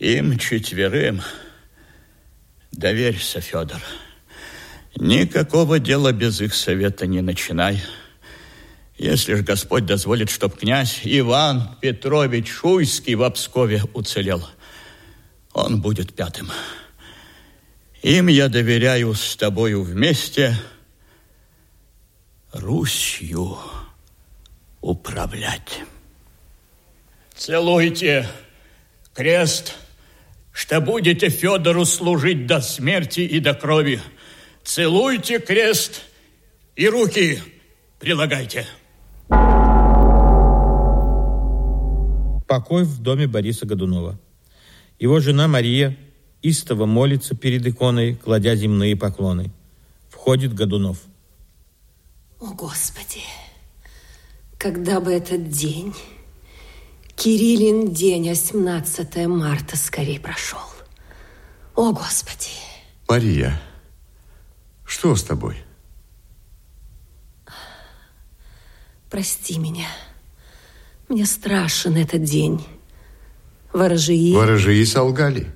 Им четверым доверься, Федор. Никакого дела без их совета не начинай. Если ж Господь дозволит, чтоб князь Иван Петрович Шуйский в Обскове уцелел, он будет пятым. Им я доверяю с тобою вместе Русью управлять. Целуйте крест, что будете Федору служить до смерти и до крови. Целуйте крест и руки прилагайте. Покой в доме Бориса Годунова. Его жена Мария истово молится перед иконой, кладя земные поклоны. Входит Годунов. О, Господи, когда бы этот день, Кириллин день, 18 марта, скорее прошел. О, Господи. Мария, что с тобой? Прости меня. Мне страшен этот день. Ворожии... Ворожии солгали.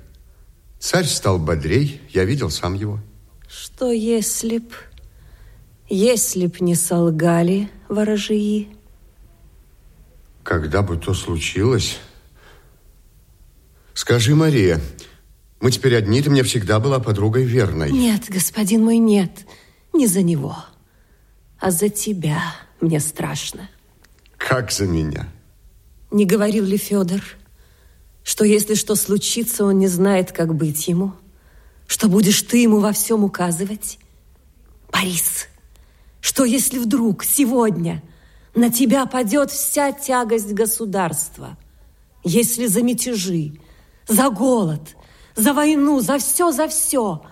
Царь стал бодрей, я видел сам его. Что если б... Если б не солгали ворожии? Когда бы то случилось... Скажи, Мария, мы теперь одни, ты мне всегда была подругой верной. Нет, господин мой, нет. Не за него, а за тебя мне страшно. Как за меня? Не говорил ли Федор, что если что случится, он не знает, как быть ему? Что будешь ты ему во всем указывать? Борис, что если вдруг сегодня на тебя падет вся тягость государства? Если за мятежи, за голод, за войну, за все, за все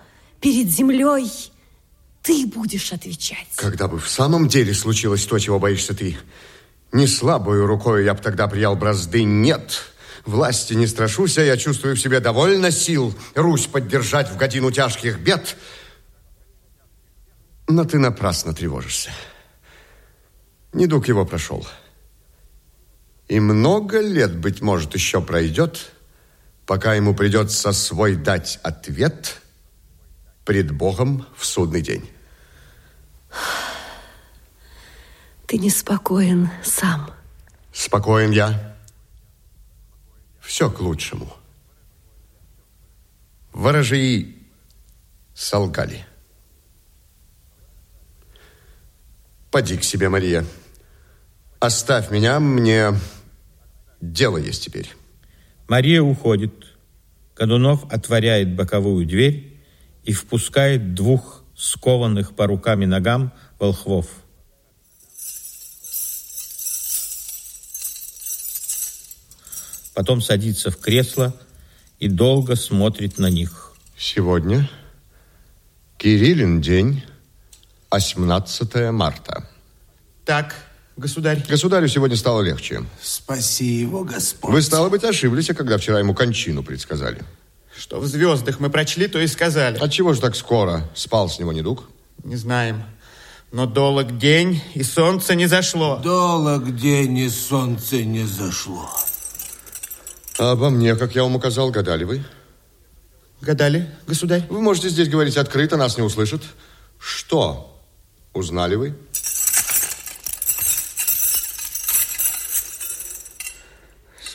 перед землей ты будешь отвечать. Когда бы в самом деле случилось то, чего боишься ты, не слабую рукой я бы тогда приял бразды. Нет, власти не страшусь, а я чувствую в себе довольно сил Русь поддержать в годину тяжких бед. Но ты напрасно тревожишься. Недуг его прошел. И много лет, быть может, еще пройдет, пока ему придется свой дать ответ пред Богом в судный день. Ты неспокоен сам. Спокоен я. Все к лучшему. Ворожии солгали. Поди к себе, Мария. Оставь меня, мне дело есть теперь. Мария уходит. Годунов отворяет боковую дверь и впускает двух скованных по рукам и ногам волхвов. Потом садится в кресло и долго смотрит на них. Сегодня Кириллин день, 18 марта. Так, государь. Государю сегодня стало легче. Спаси его, Господь. Вы, стало быть, ошиблись, когда вчера ему кончину предсказали. Что в звездах мы прочли, то и сказали. Отчего же так скоро спал с него недуг? Не знаем. Но долг день, и солнце не зашло. Долг день, и солнце не зашло. А обо мне, как я вам указал, гадали вы? Гадали, государь? Вы можете здесь говорить открыто, нас не услышат. Что узнали вы?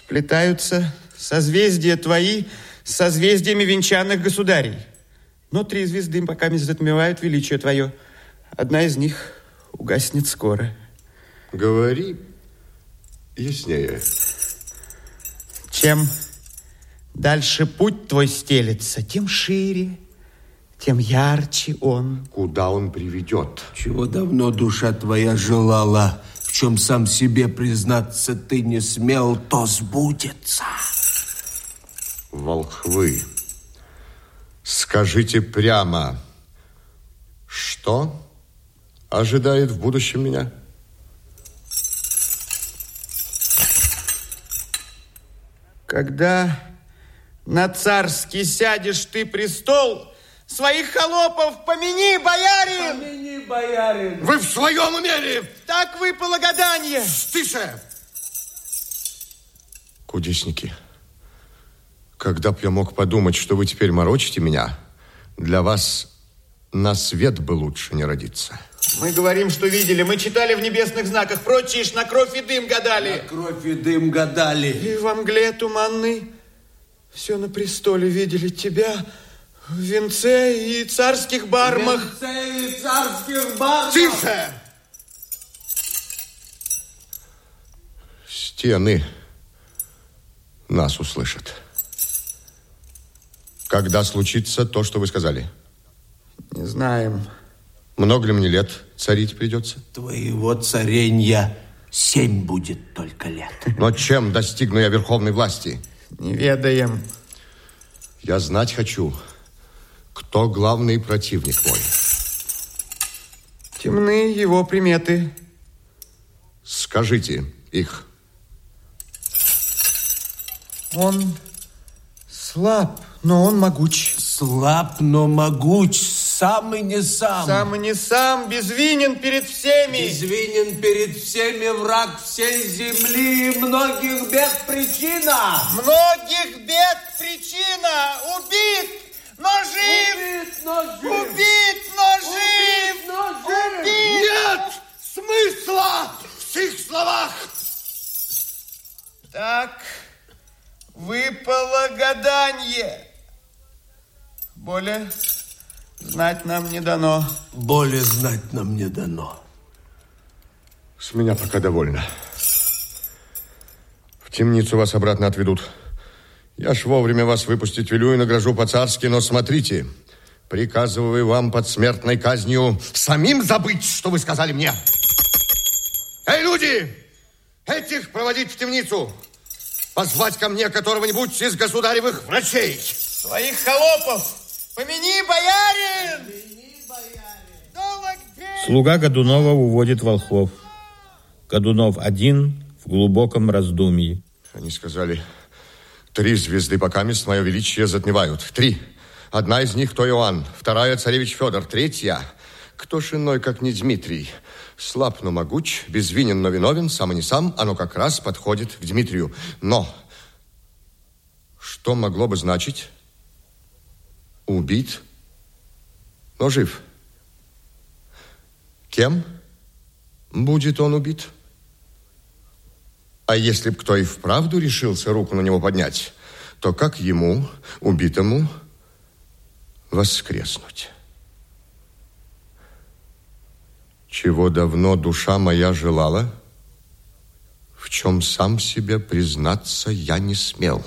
Сплетаются созвездия твои с созвездиями венчанных государей. Но три звезды пока не затмевают величие твое. Одна из них угаснет скоро. Говори яснее. Чем дальше путь твой стелется, тем шире, тем ярче он. Куда он приведет? Чего давно душа твоя желала, чем сам себе признаться ты не смел, то сбудется. Волхвы, скажите прямо, что ожидает в будущем меня? Когда на царский сядешь ты престол, своих холопов помяни, боярин! Помяни, боярин! Вы в своем уме Так вы полагодание! Тише! Кудесники, Когда б я мог подумать, что вы теперь морочите меня, для вас на свет бы лучше не родиться. Мы говорим, что видели. Мы читали в небесных знаках. Прочие ж на кровь и дым гадали. На кровь и дым гадали. И во мгле туманной все на престоле видели тебя в венце и царских бармах. Венце и царских бармах. Тише! Стены нас услышат. Когда случится то, что вы сказали? Не знаем. Много ли мне лет царить придется? Твоего царенья семь будет только лет. Но чем достигну я верховной власти? Не ведаем. Я знать хочу, кто главный противник мой. Темны его приметы. Скажите их. Он слаб, но он могуч. Слаб, но могуч, сам и не сам. Сам и не сам, безвинен перед всеми. Извинен перед всеми враг всей земли и многих бед причина. Многих бед жив. Убит, но жив. Убит, но жив. Убит, но жив. Убит. Нет смысла в сих словах! Так, выпало гаданье. Более знать нам не дано. Более знать нам не дано. С меня пока довольно. В темницу вас обратно отведут. Я ж вовремя вас выпустить велю и награжу по-царски, но смотрите, приказываю вам под смертной казнью самим забыть, что вы сказали мне. Эй, люди! Этих проводить в темницу! Позвать ко мне которого-нибудь из государевых врачей! Своих холопов помяни, боярин! Слуга Годунова уводит волхвов. Годунов один в глубоком раздумье. Они сказали, три звезды пока мест мое величие затмевают. Три. Одна из них то Иоанн, вторая царевич Федор, третья кто ж иной, как не Дмитрий. Слаб, но могуч, безвинен, но виновен, сам и не сам, оно как раз подходит к Дмитрию. Но что могло бы значить? Убит, но жив. Кем будет он убит? А если б кто и вправду решился руку на него поднять, то как ему, убитому, воскреснуть? Чего давно душа моя желала, в чем сам себе признаться я не смел.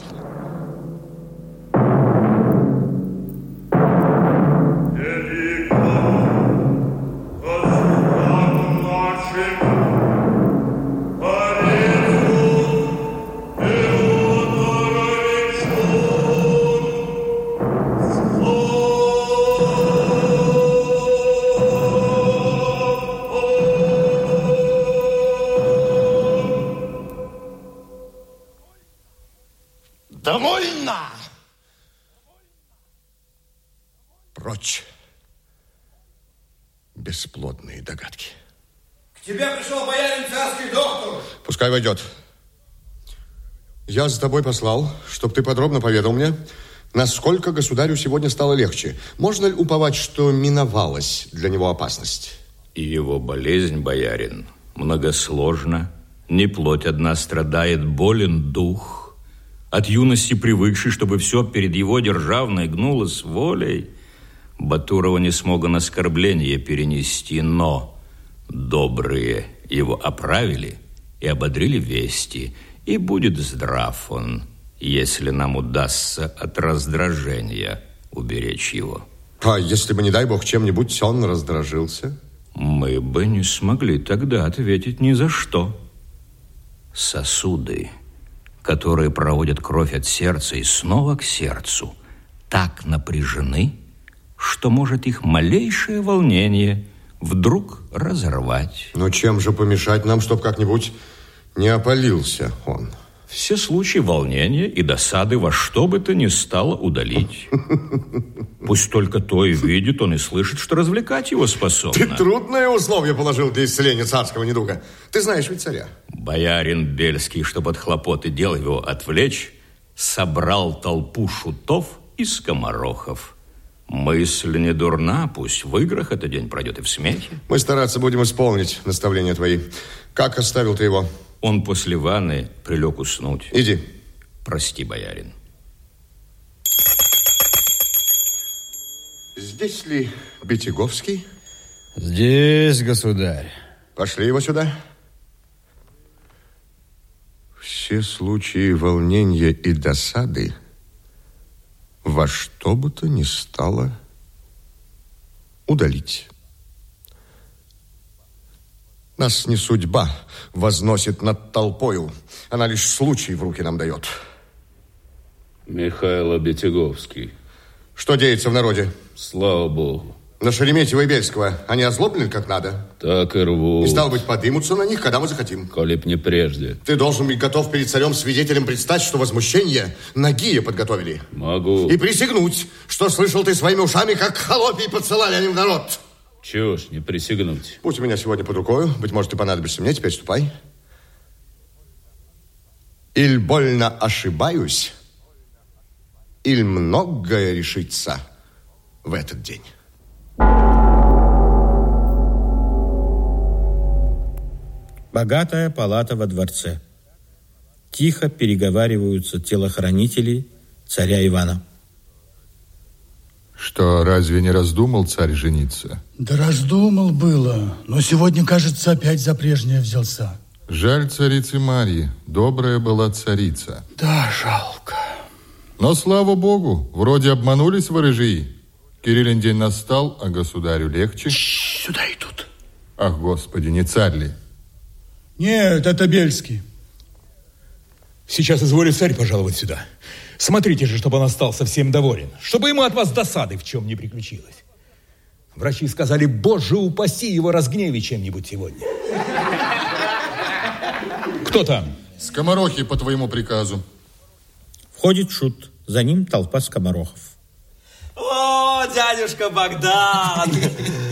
Прочь. Бесплодные догадки. К тебе пришел боярин царский доктор. Пускай войдет. Я за тобой послал, чтобы ты подробно поведал мне, насколько государю сегодня стало легче. Можно ли уповать, что миновалась для него опасность? И его болезнь, боярин, многосложна. Не плоть одна страдает, болен дух. От юности привыкший, чтобы все перед его державной гнуло с волей, Батурова не смог он оскорбление перенести, но добрые его оправили и ободрили вести, и будет здрав он, если нам удастся от раздражения уберечь его. А если бы, не дай бог, чем-нибудь он раздражился? Мы бы не смогли тогда ответить ни за что. Сосуды, которые проводят кровь от сердца и снова к сердцу, так напряжены, что может их малейшее волнение вдруг разорвать. Но чем же помешать нам, чтобы как-нибудь не опалился он? Все случаи волнения и досады во что бы то ни стало удалить. Пусть только то и видит он и слышит, что развлекать его Ты способно. трудное условие положил для исцеления царского недуга. Ты знаешь ведь царя. Боярин Бельский, чтобы от хлопоты дел его отвлечь, собрал толпу шутов и скоморохов. Мысль не дурна, пусть в играх этот день пройдет и в смехе. Мы стараться будем исполнить наставления твои. Как оставил ты его? Он после ванны прилег уснуть. Иди. Прости, боярин. Здесь ли Бетяговский? Здесь, государь. Пошли его сюда. Все случаи волнения и досады во что бы то ни стало удалить. Нас не судьба возносит над толпою, она лишь случай в руки нам дает. Михаил Бетяговский. Что деется в народе? Слава Богу. На Шереметьево и Бельского они озлоблены как надо? Так и рвут. И, стал быть, подымутся на них, когда мы захотим. Коли б не прежде. Ты должен быть готов перед царем свидетелем предстать, что возмущение нагие подготовили. Могу. И присягнуть, что слышал ты своими ушами, как холопий подсылали они в народ. Чего ж не присягнуть? Будь у меня сегодня под рукою, быть может, ты понадобишься мне, теперь ступай. Иль больно ошибаюсь, иль многое решится в этот день. Богатая палата во дворце. Тихо переговариваются телохранители царя Ивана. Что, разве не раздумал царь жениться? Да раздумал было, но сегодня, кажется, опять за прежнее взялся. Жаль царицы Марьи, добрая была царица. Да, жалко. Но, слава богу, вроде обманулись ворыжии. Кириллин день настал, а государю легче. Сюда идут. Ах, господи, не царь ли? Нет, это Бельский. Сейчас изволит царь пожаловать сюда. Смотрите же, чтобы он остался всем доволен. Чтобы ему от вас досады в чем не приключилось. Врачи сказали, боже, упаси его разгневи чем-нибудь сегодня. Кто там? Скоморохи по твоему приказу. Входит шут. За ним толпа скоморохов. О, дядюшка Богдан,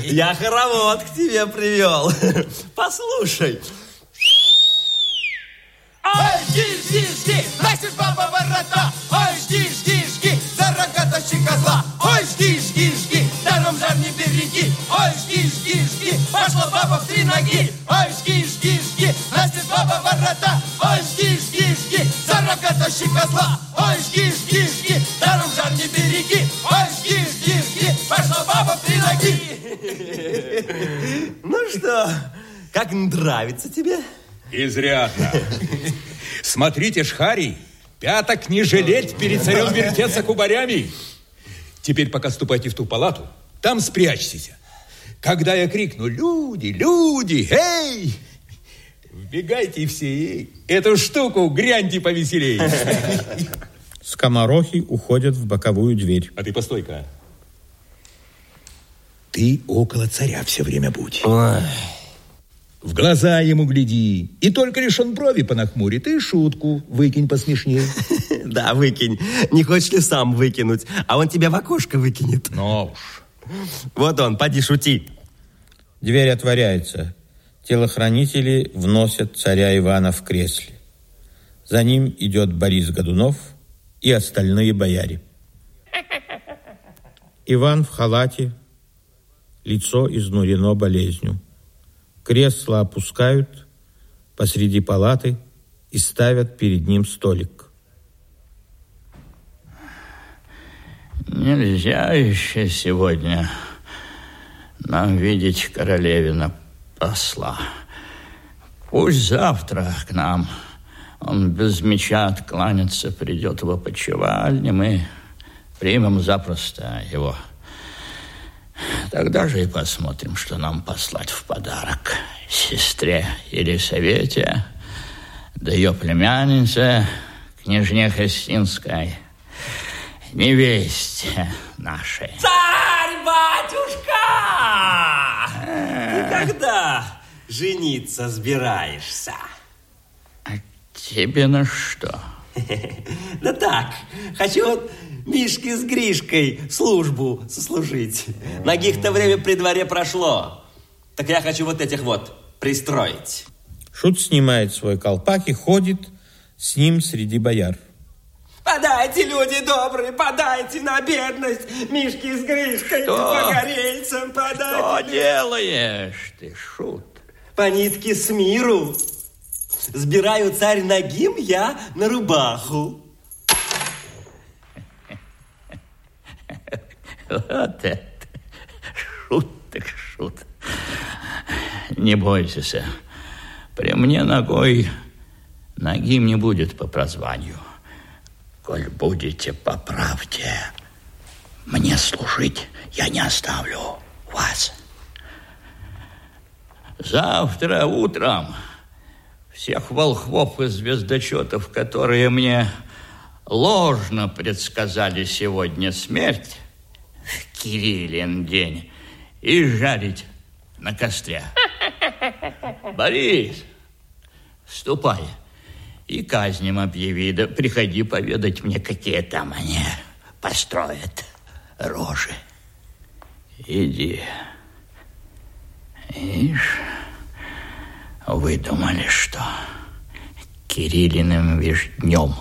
я хоровод к тебе привел. Послушай. Ой, жди, жди, жди, носит баба ворота. Ой, жди, жди, жди, за рога тащи козла. Ой, жди, жди, жди, даром жар не береги. Ой, жди, жди, жди, пошла баба в три ноги. Ой, жди, жди, жди, носит баба ворота. Ой, жди, жди, жди, за рога тащи козла. Ой, жди, жди, жди, даром жар не береги. Ой, жди, жди, жди, пошла баба в три ноги. Ну что, как нравится тебе? Изрядно. Смотрите, Шхарий, пяток не жалеть перед царем вертеться кубарями. Теперь пока ступайте в ту палату, там спрячьтесь. Когда я крикну «Люди, люди, эй!» Вбегайте все и эту штуку гряньте повеселей. Скоморохи уходят в боковую дверь. А ты постой-ка. Ты около царя все время будь. Ой. В глаза ему гляди. И только лишь он брови понахмурит, и шутку выкинь посмешнее. Да, выкинь. Не хочешь ли сам выкинуть? А он тебя в окошко выкинет. Ну уж. Вот он, поди шути. Дверь отворяется. Телохранители вносят царя Ивана в кресле. За ним идет Борис Годунов и остальные бояре. Иван в халате, лицо изнурено болезнью. Кресло опускают посреди палаты и ставят перед ним столик. Нельзя еще сегодня нам видеть королевина посла. Пусть завтра к нам он без меча откланяться придет в опочивальне, мы примем запросто его. Тогда же и посмотрим, что нам послать в подарок сестре Елисавете, да ее племяннице, княжне Хостинской, невесте нашей. Царь, батюшка! Ты когда жениться собираешься? А тебе на что? Да так, хочу вот Мишке с Гришкой службу сослужить. Ногих-то время при дворе прошло. Так я хочу вот этих вот пристроить. Шут снимает свой колпак и ходит с ним среди бояр. Подайте, люди добрые, подайте на бедность Мишки с Гришкой Что? погорельцам, подайте. Что делаешь ты, шут? По нитке с миру сбираю царь Нагим я на рубаху. Вот это шут так шут. Не бойся, при мне ногой ногим не будет по прозванию. Коль будете по правде мне служить, я не оставлю вас. Завтра утром всех волхвов и звездочетов, которые мне ложно предсказали сегодня смерть, в Кириллин день, и жарить на костре. Борис, ступай и казнем объяви, да приходи поведать мне, какие там они построят рожи. Иди. Ишь, выдумали, что Кириллиным днем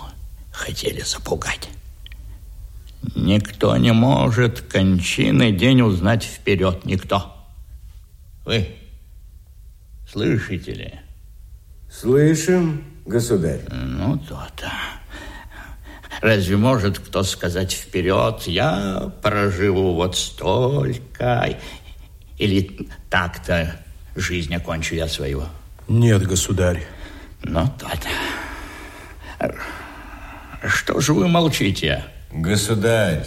хотели запугать. Никто не может кончины день узнать вперед, никто. Вы слышите ли? Слышим, государь. Ну, то-то. Разве может кто сказать вперед, я проживу вот столько, или так-то жизнь окончу я свою? Нет, государь. Ну, то-то. Что же вы молчите? Государь,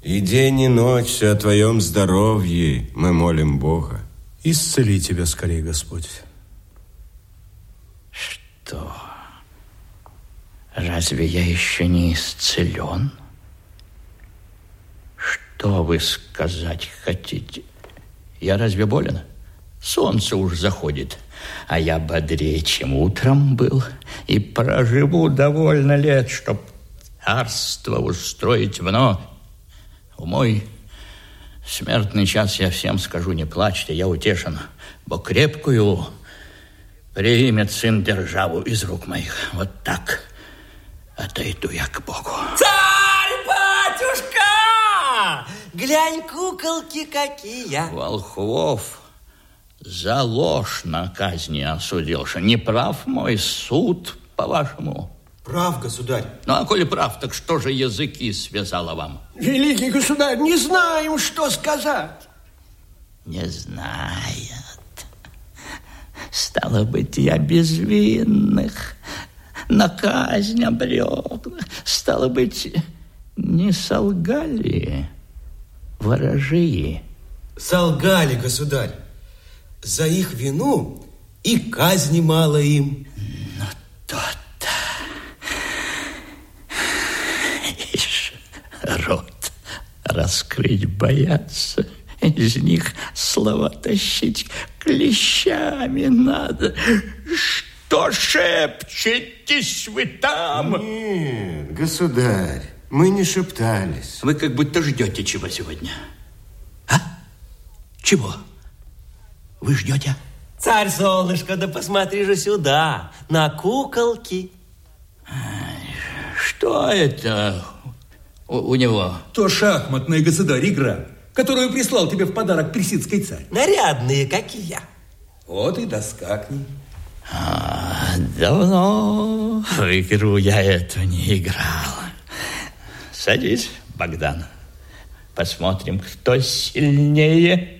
и день, и ночь все о твоем здоровье мы молим Бога. Исцели тебя скорее, Господь. Что? Разве я еще не исцелен? Что вы сказать хотите? Я разве болен? Солнце уж заходит, а я бодрее, чем утром был, и проживу довольно лет, чтоб царство устроить вновь. В мой смертный час я всем скажу, не плачьте, я утешен, бо крепкую примет сын державу из рук моих. Вот так отойду я к Богу. Царь, батюшка! Глянь, куколки какие. Волхвов за ложь на казни осудился. Не прав мой суд, по-вашему? Прав, государь. Ну, а коли прав, так что же языки связало вам? Великий государь, не знаем, что сказать. Не знает. Стало быть, я безвинных на казнь обрек. Стало быть, не солгали ворожии. Солгали, государь. За их вину и казни мало им. Ну, то-то. Ишь, рот раскрыть боятся. Из них слова тащить клещами надо. Что шепчетесь вы там? Нет, государь, мы не шептались. Вы как будто ждете чего сегодня. А? Чего? Вы ждете? Царь, солнышко, да посмотри же сюда, на куколки. Что это у, у него? То шахматная, государь, игра, которую прислал тебе в подарок персидский царь. Нарядные, как и я. Вот и доска к ней. А, давно в игру я эту не играл. Садись, Богдан. Посмотрим, кто сильнее.